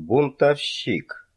Бунтовщик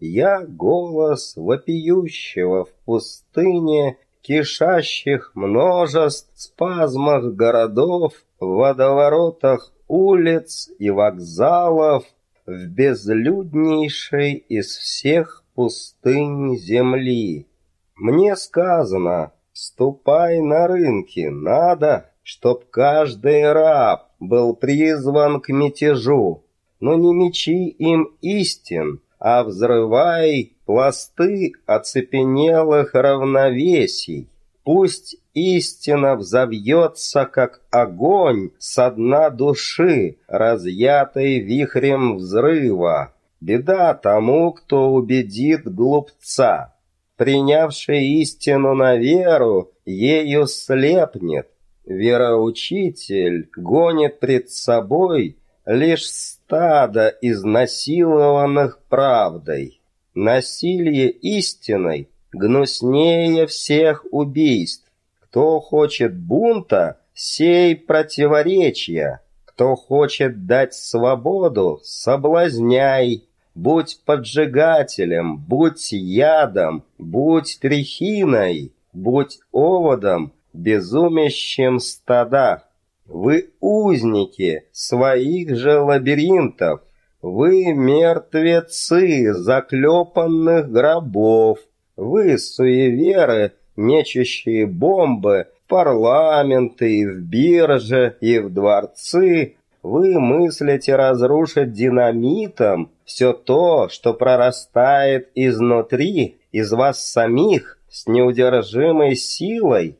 Я голос вопиющего в пустыне, Кишащих множеств спазмах городов, В водоворотах улиц и вокзалов, В безлюднейшей из всех пустынь земли. Мне сказано, ступай на рынки, надо, Чтоб каждый раб был призван к мятежу, но не мечи им истин, а взрывай пласты оцепенелых равновесий. Пусть истина взовьется, как огонь со дна души, разъятой вихрем взрыва. Беда тому, кто убедит глупца. Принявший истину на веру, ею слепнет, Вероучитель гонит пред собой лишь стадо изнасилованных правдой. Насилие истиной гнуснее всех убийств. Кто хочет бунта, сей противоречия. Кто хочет дать свободу, соблазняй. Будь поджигателем, будь ядом, будь трехиной, будь оводом, безумящем стада. Вы узники своих же лабиринтов, вы мертвецы заклепанных гробов, вы суеверы, мечущие бомбы в парламенты и в бирже и в дворцы, вы мыслите разрушить динамитом все то, что прорастает изнутри, из вас самих, с неудержимой силой,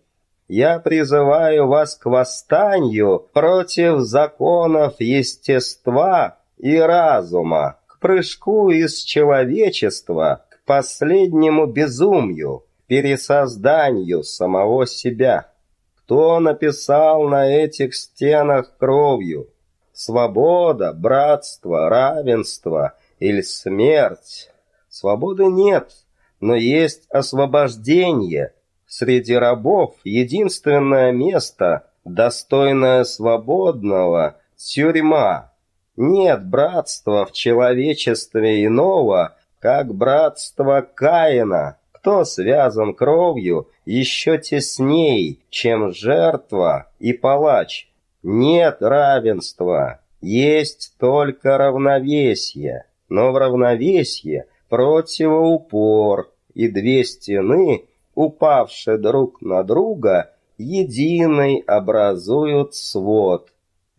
я призываю вас к восстанию против законов естества и разума, к прыжку из человечества, к последнему безумию, пересозданию самого себя. Кто написал на этих стенах кровью? Свобода, братство, равенство или смерть? Свободы нет, но есть освобождение – Среди рабов единственное место, достойное свободного, тюрьма. Нет братства в человечестве иного, как братство Каина, кто связан кровью еще тесней, чем жертва и палач. Нет равенства, есть только равновесие, но в равновесии противоупор, и две стены упавшие друг на друга, единый образуют свод.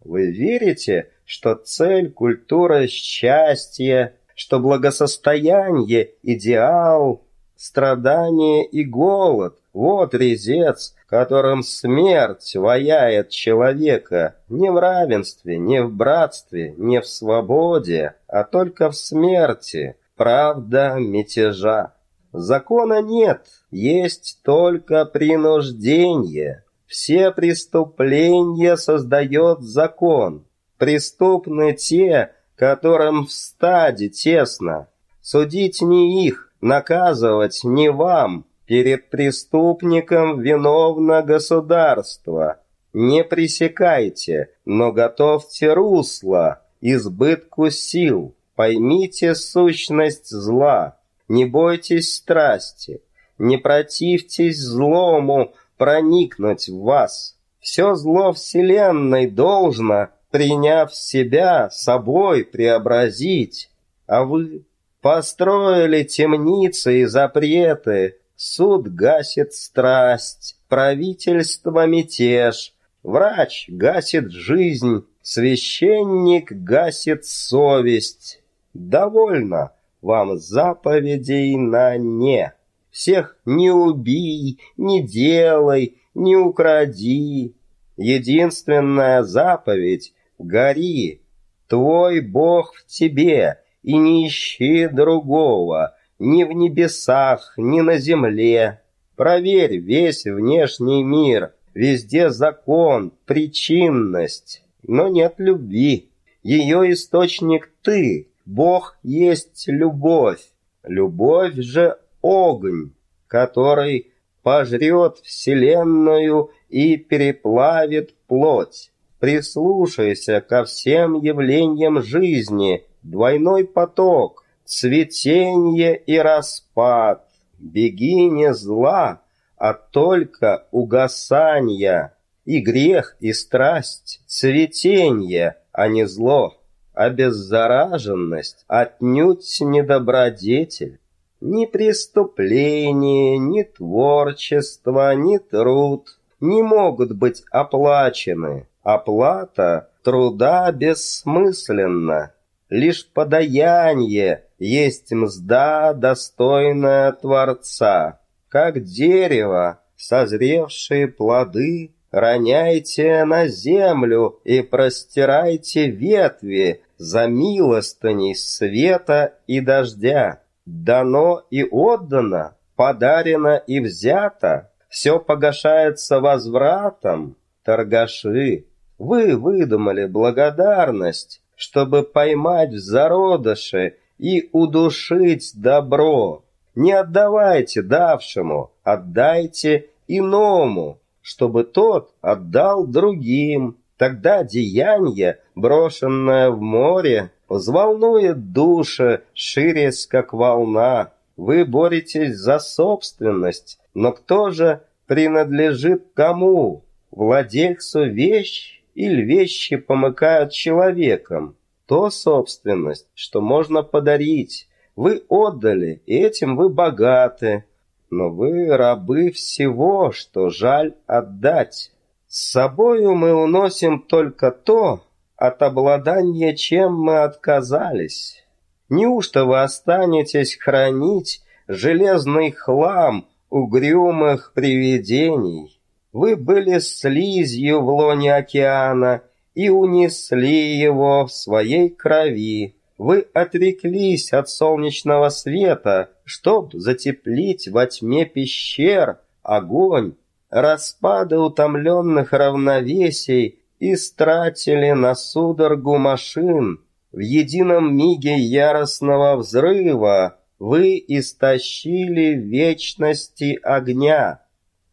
Вы верите, что цель культура счастья, что благосостояние – идеал, страдание и голод – вот резец, которым смерть ваяет человека не в равенстве, не в братстве, не в свободе, а только в смерти, правда мятежа. Закона нет, есть только принуждение. Все преступления создает закон. Преступны те, которым в стаде тесно. Судить не их, наказывать не вам. Перед преступником виновно государство. Не пресекайте, но готовьте русло, избытку сил. Поймите сущность зла. Не бойтесь страсти, не противьтесь злому проникнуть в вас. Все зло Вселенной должно, приняв себя, собой преобразить. А вы построили темницы и запреты, суд гасит страсть, правительство мятеж, врач гасит жизнь, священник гасит совесть. Довольно вам заповедей на «не». Всех не убий, не делай, не укради. Единственная заповедь — гори. Твой Бог в тебе, и не ищи другого, ни в небесах, ни на земле. Проверь весь внешний мир, везде закон, причинность, но нет любви. Ее источник ты, Бог есть любовь, любовь же огонь, который пожрет вселенную и переплавит плоть. Прислушайся ко всем явлениям жизни, двойной поток, цветение и распад. Беги не зла, а только угасания. И грех, и страсть, цветение, а не зло. Обеззараженность отнюдь не добродетель. Ни преступление, ни творчество, ни труд не могут быть оплачены. Оплата труда бессмысленна. Лишь подаяние есть мзда, достойная Творца. Как дерево, созревшие плоды, роняйте на землю и простирайте ветви за милостыней света и дождя. Дано и отдано, подарено и взято, все погашается возвратом. Торгаши, вы выдумали благодарность, чтобы поймать в зародыше и удушить добро. Не отдавайте давшему, отдайте иному, чтобы тот отдал другим. Тогда деяние, брошенное в море, взволнует души, ширясь, как волна. Вы боретесь за собственность, но кто же принадлежит кому? Владельцу вещь или вещи помыкают человеком? То собственность, что можно подарить. Вы отдали, и этим вы богаты. Но вы рабы всего, что жаль отдать. С собою мы уносим только то, от обладания чем мы отказались. Неужто вы останетесь хранить железный хлам угрюмых привидений? Вы были слизью в лоне океана и унесли его в своей крови. Вы отреклись от солнечного света, чтоб затеплить во тьме пещер огонь. Распады утомленных равновесий истратили на судорогу машин. В едином миге яростного взрыва вы истощили вечности огня.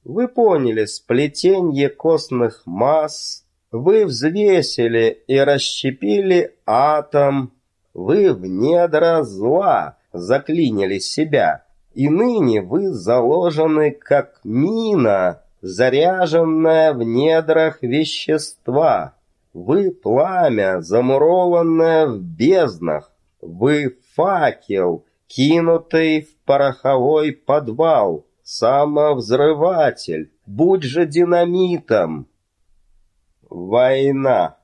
Вы поняли сплетенье костных масс, вы взвесили и расщепили атом, вы в недра зла заклинили себя, и ныне вы заложены как мина, заряженная в недрах вещества. Вы пламя, замурованное в безднах. Вы факел, кинутый в пороховой подвал. Самовзрыватель, будь же динамитом. Война.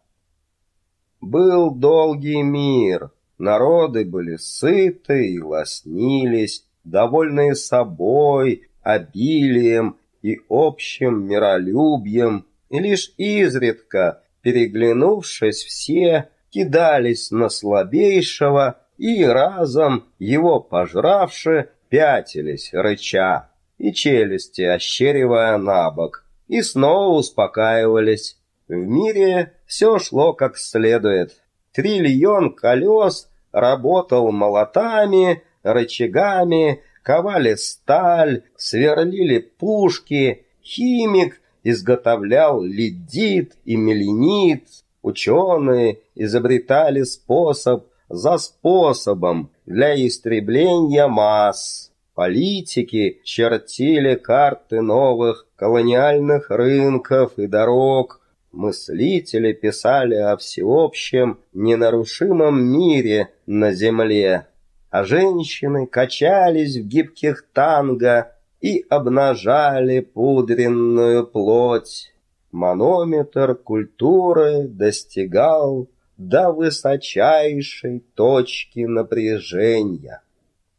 Был долгий мир. Народы были сыты и лоснились, довольные собой, обилием и общим миролюбием, и лишь изредка, переглянувшись, все кидались на слабейшего и разом, его пожравши, пятились, рыча, и челюсти ощеривая на бок, и снова успокаивались. В мире все шло как следует. Триллион колес работал молотами, рычагами, ковали сталь, сверлили пушки, химик изготовлял лидит и меленит, ученые изобретали способ за способом для истребления масс. Политики чертили карты новых колониальных рынков и дорог, мыслители писали о всеобщем ненарушимом мире на земле а женщины качались в гибких танго и обнажали пудренную плоть. Манометр культуры достигал до высочайшей точки напряжения.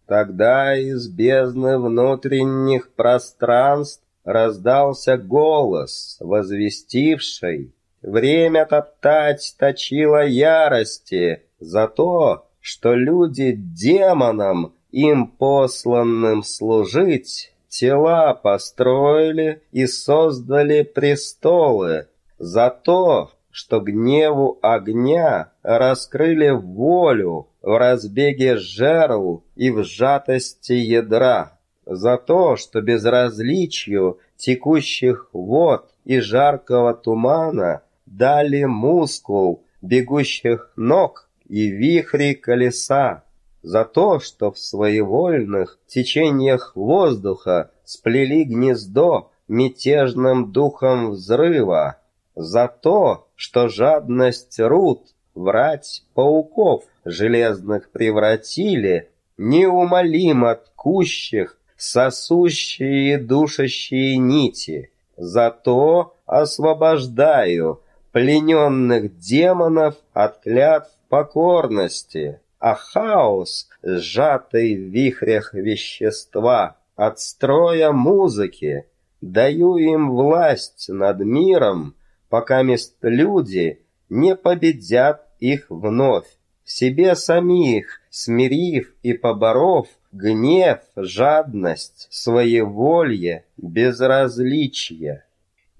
Тогда из бездны внутренних пространств раздался голос, возвестивший «Время топтать точило ярости за то, что люди демонам, им посланным служить, тела построили и создали престолы, за то, что гневу огня раскрыли волю в разбеге жерл и в сжатости ядра, за то, что безразличию текущих вод и жаркого тумана дали мускул бегущих ног и вихри колеса, за то, что в своевольных течениях воздуха сплели гнездо мятежным духом взрыва, за то, что жадность руд врать пауков железных превратили, неумолимо ткущих сосущие душащие нити. Зато освобождаю плененных демонов от клятв покорности, а хаос, сжатый в вихрях вещества, от строя музыки, даю им власть над миром, пока мест люди не победят их вновь, себе самих, смирив и поборов гнев, жадность, своеволье, безразличие.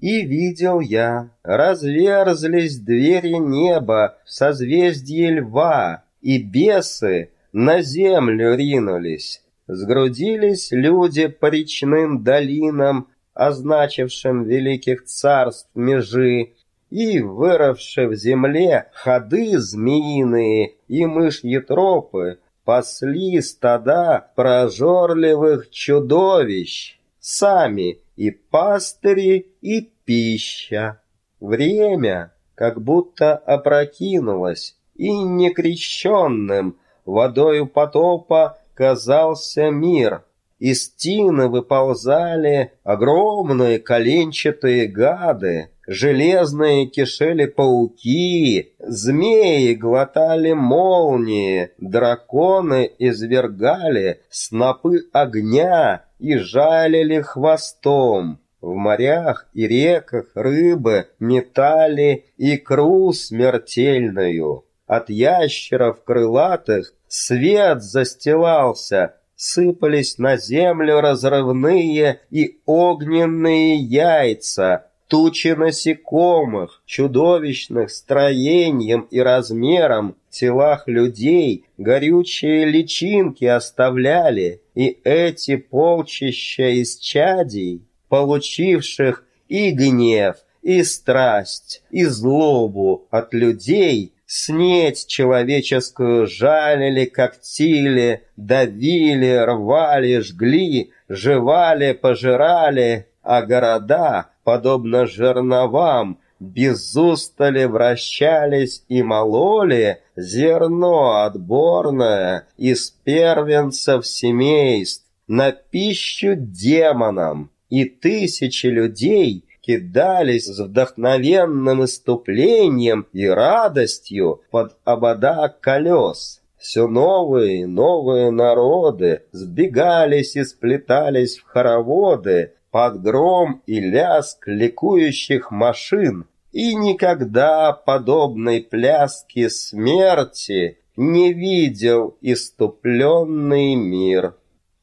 И видел я, разверзлись двери неба в созвездии льва, и бесы на землю ринулись. Сгрудились люди по речным долинам, означившим великих царств межи, и, выросши в земле, ходы змеиные и мышьи тропы, пасли стада прожорливых чудовищ, сами и пастыри, и пища. Время как будто опрокинулось, и некрещенным водою потопа казался мир. Из тины выползали огромные коленчатые гады, Железные кишели пауки, змеи глотали молнии, драконы извергали снопы огня и жалили хвостом. В морях и реках рыбы метали икру смертельную. От ящеров крылатых свет застилался, сыпались на землю разрывные и огненные яйца, Тучи насекомых, чудовищных строением и размером в телах людей горючие личинки оставляли, и эти полчища из чадей, получивших и гнев, и страсть, и злобу от людей, снеть человеческую жалили, когтили, давили, рвали, жгли, жевали, пожирали, а города подобно жерновам, без устали вращались и мололи зерно отборное из первенцев семейств на пищу демонам, и тысячи людей кидались с вдохновенным иступлением и радостью под обода колес. Все новые и новые народы сбегались и сплетались в хороводы, под гром и лязг ликующих машин, и никогда подобной пляски смерти не видел иступленный мир.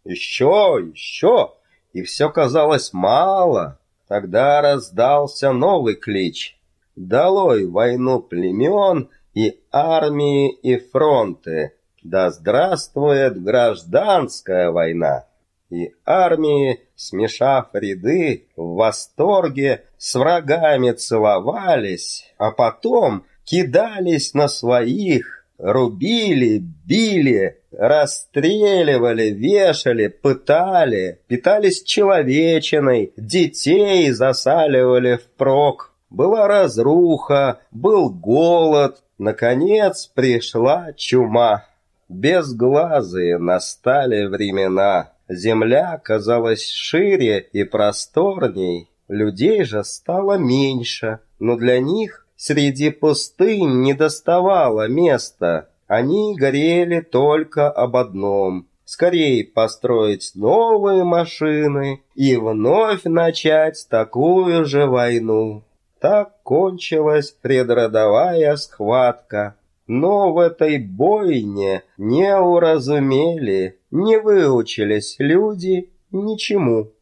Еще, еще, и все казалось мало. Тогда раздался новый клич. Долой войну племен и армии и фронты. Да здравствует гражданская война! И армии смешав ряды, в восторге с врагами целовались, а потом кидались на своих, рубили, били, расстреливали, вешали, пытали, питались человечиной, детей засаливали впрок. Была разруха, был голод, наконец пришла чума. Безглазые настали времена. Земля казалась шире и просторней, людей же стало меньше, но для них среди пустынь не доставало места. Они горели только об одном — скорее построить новые машины и вновь начать такую же войну. Так кончилась предродовая схватка. Но в этой бойне не уразумели, не выучились люди ничему.